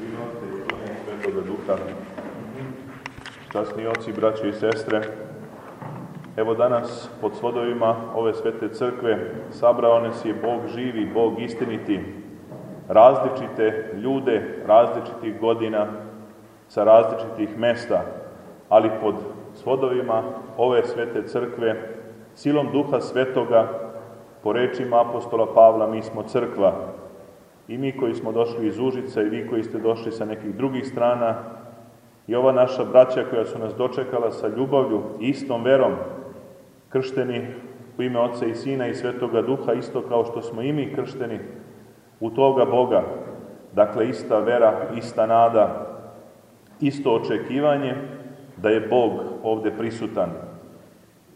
Prinote i ime Svetoga Duha. Časni oci, braći i sestre, evo danas pod svodovima ove svete crkve sabrao nas je Bog živi, Bog istiniti, različite ljude, različitih godina, sa različitih mesta, ali pod svodovima ove svete crkve, silom Duha Svetoga, po rečima apostola Pavla, mi smo crkva, i mi koji smo došli iz Užica i vi koji ste došli sa nekih drugih strana i ova naša braća koja su nas dočekala sa ljubavlju i istom verom, kršteni u ime Oca i Sina i Svetoga Duha, isto kao što smo i mi kršteni u toga Boga. Dakle, ista vera, ista nada, isto očekivanje da je Bog ovde prisutan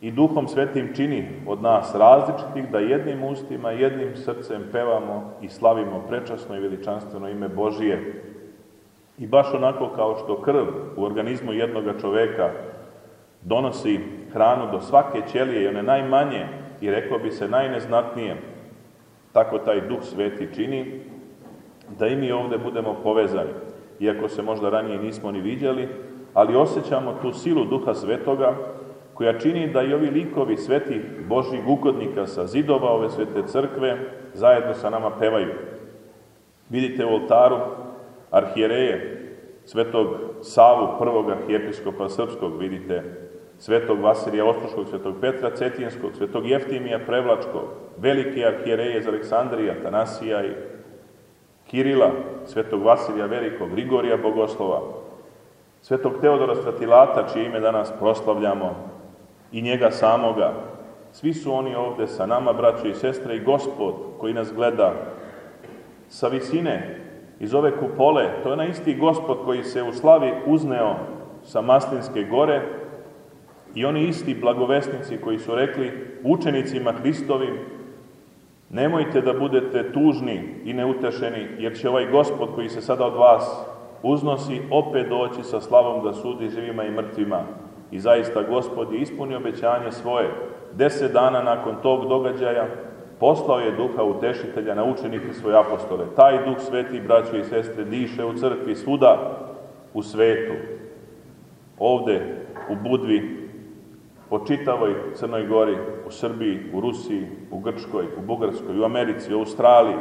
i Duhom Svetim čini od nas različitih da jednim ustima, jednim srcem pevamo i slavimo prečasno i veličanstveno ime Božije. I baš onako kao što krv u organizmu jednoga čoveka donosi hranu do svake ćelije i one najmanje i reklo bi se najneznatnije, tako taj Duh Sveti čini da i mi ovde budemo povezani. Iako se možda ranije nismo ni viđali, ali osjećamo tu silu Duha Svetoga koja čini da i ovi likovi svetih Božih ugodnika sa zidova ove svete crkve zajedno sa nama pevaju. Vidite u oltaru arhijereje svetog Savu, prvog arhijepiskopa srpskog, vidite svetog Vasilija Ostroškog, svetog Petra Cetinskog, svetog Jeftimija Prevlačkog, velike arhijereje iz Aleksandrija, Tanasija i Kirila, svetog Vasilija Velikog, Grigorija Bogoslova, svetog Teodora Stratilata, čije ime danas proslavljamo, i njega samoga. Svi su oni ovde sa nama, braće i sestre, i gospod koji nas gleda sa visine iz ove kupole. To je na isti gospod koji se u slavi uzneo sa Maslinske gore i oni isti blagovesnici koji su rekli učenicima Hristovim nemojte da budete tužni i neutešeni, jer će ovaj gospod koji se sada od vas uznosi opet doći sa slavom da sudi živima i mrtvima. I zaista gospod je ispunio obećanje svoje. Deset dana nakon tog događaja poslao je duha utešitelja na učenike svoje apostole. Taj duh sveti, braćo i sestre, diše u crkvi svuda u svetu. Ovde, u Budvi, po čitavoj Crnoj Gori, u Srbiji, u Rusiji, u Grčkoj, u Bugarskoj, u Americi, u Australiji.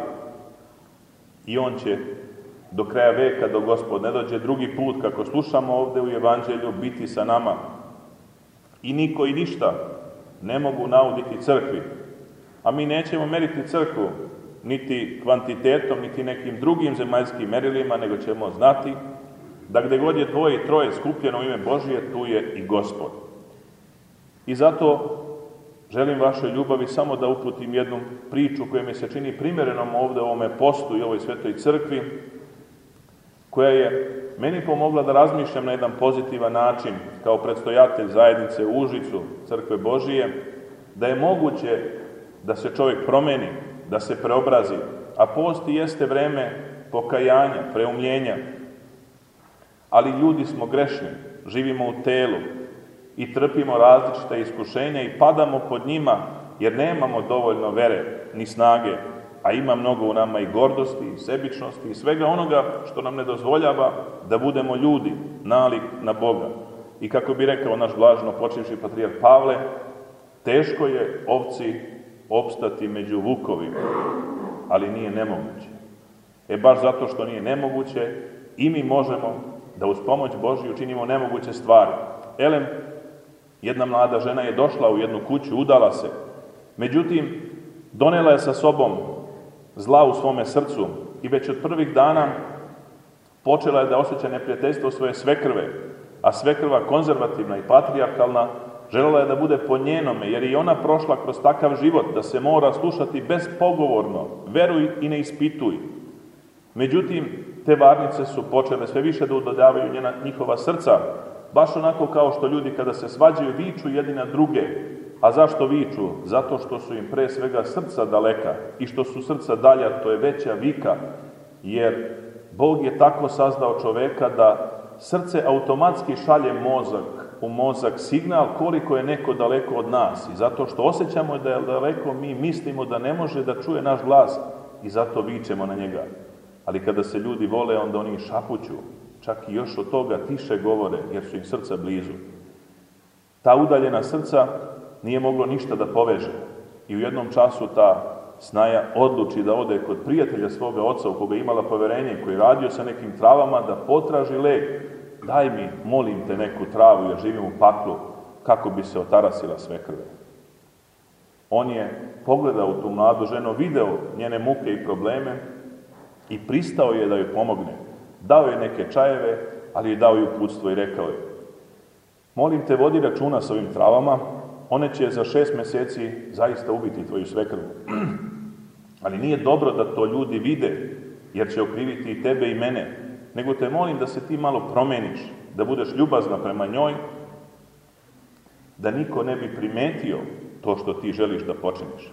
I on će do kraja veka, do gospod ne dođe drugi put, kako slušamo ovde u Evanđelju, biti sa nama. I niko i ništa ne mogu nauditi crkvi. A mi nećemo meriti crkvu niti kvantitetom, niti nekim drugim zemaljskim merilima, nego ćemo znati da gde god je dvoje i troje skupljeno u ime Božije, tu je i gospod. I zato želim vašoj ljubavi samo da uputim jednu priču koja mi se čini primjerenom ovde u ovome postu i ovoj svetoj crkvi, koja je meni pomogla da razmišljam na jedan pozitivan način kao predstojatelj zajednice u Užicu, Crkve Božije, da je moguće da se čovjek promeni, da se preobrazi, a post jeste vreme pokajanja, preumljenja. Ali ljudi smo grešni, živimo u telu i trpimo različite iskušenja i padamo pod njima jer nemamo dovoljno vere ni snage a ima mnogo u nama i gordosti, i sebičnosti, i svega onoga što nam ne dozvoljava da budemo ljudi, nalik na Boga. I kako bi rekao naš blažno počivši patrijar Pavle, teško je ovci opstati među vukovima, ali nije nemoguće. E baš zato što nije nemoguće, i mi možemo da uz pomoć Božju učinimo nemoguće stvari. Elem, jedna mlada žena je došla u jednu kuću, udala se, međutim, donela je sa sobom zla u svome srcu i već od prvih dana počela je da osjeća neprijateljstvo svoje svekrve, a svekrva konzervativna i patrijarkalna želela je da bude po njenome, jer i ona prošla kroz takav život da se mora slušati bezpogovorno, veruj i ne ispituj. Međutim, te varnice su počele sve više da udodavaju njena, njihova srca, baš onako kao što ljudi kada se svađaju viču jedni na druge, A zašto viču? Zato što su im pre svega srca daleka i što su srca dalja, to je veća vika, jer Bog je tako sazdao čoveka da srce automatski šalje mozak u mozak signal koliko je neko daleko od nas i zato što osjećamo da je daleko mi mislimo da ne može da čuje naš glas i zato vičemo na njega. ali kada se ljudi vole, onda oni šapuću, čak i još od toga tiše govore, jer su im srca blizu. Ta udaljena srca nije moglo ništa da poveže. I u jednom času ta snaja odluči da ode kod prijatelja svoga oca u koga imala poverenje, koji radio sa nekim travama, da potraži lek. Daj mi, molim te, neku travu, jer živim u paklu, kako bi se otarasila sve krve. On je pogledao tu mladu ženu, video njene muke i probleme i pristao je da joj pomogne. Dao je neke čajeve, ali je dao i uputstvo i rekao je Molim te, vodi računa s ovim travama, one će za šest meseci zaista ubiti tvoju svekrvu. Ali nije dobro da to ljudi vide, jer će okriviti i tebe i mene, nego te molim da se ti malo promeniš, da budeš ljubazna prema njoj, da niko ne bi primetio to što ti želiš da počiniš.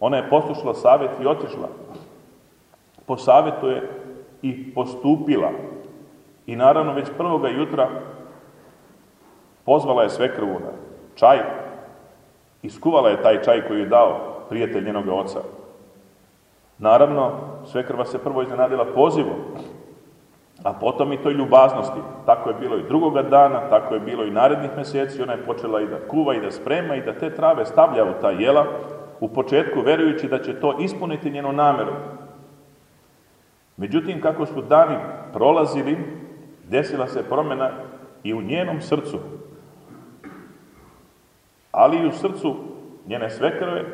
Ona je poslušala savjet i otišla. Po savjetu je i postupila. I naravno već prvoga jutra pozvala je svekrvu na čaj, iskuvala je taj čaj koji je dao prijatelj njenog oca. Naravno, svekrva se prvo iznenadila pozivom, a potom i toj ljubaznosti. Tako je bilo i drugoga dana, tako je bilo i narednih meseci, ona je počela i da kuva i da sprema i da te trave stavlja u ta jela, u početku verujući da će to ispuniti njenu nameru. Međutim, kako su dani prolazili, desila se promjena i u njenom srcu, ali i u srcu njene svekrve,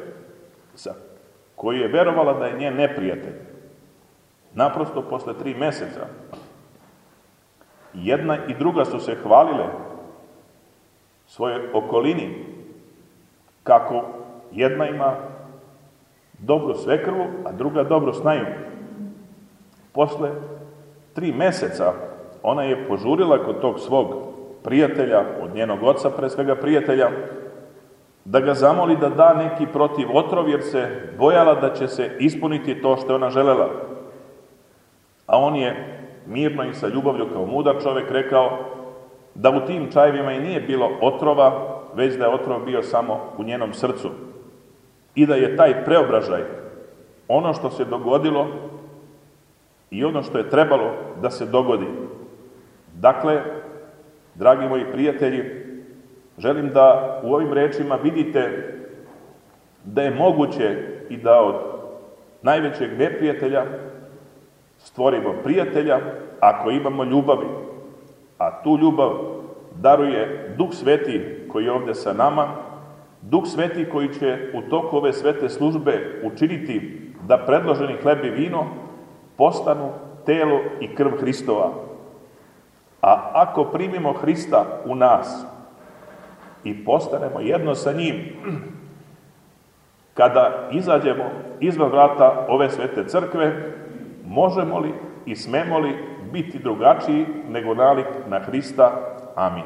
sa koji je verovala da je njen neprijatelj. Naprosto posle tri meseca jedna i druga su se hvalile svoje okolini kako jedna ima dobru svekrvu, a druga dobro snaju. Posle tri meseca ona je požurila kod tog svog prijatelja, od njenog oca pre svega prijatelja, da ga zamoli da da neki protiv otrov, jer se bojala da će se ispuniti to što ona želela. A on je mirno i sa ljubavlju kao mudar čovek rekao da u tim čajevima i nije bilo otrova, već da je otrov bio samo u njenom srcu. I da je taj preobražaj, ono što se dogodilo i ono što je trebalo da se dogodi. Dakle, dragi moji prijatelji, Želim da u ovim rečima vidite da je moguće i da od najvećeg neprijatelja stvorimo prijatelja ako imamo ljubavi. A tu ljubav daruje Duh Sveti koji je ovde sa nama, Duh Sveti koji će u toku ove svete službe učiniti da predloženi hleb i vino postanu telo i krv Hristova. A ako primimo Hrista u nas, i postanemo jedno sa njim, kada izađemo izvan vrata ove svete crkve, možemo li i smemo li biti drugačiji nego nalik na Hrista? Amin.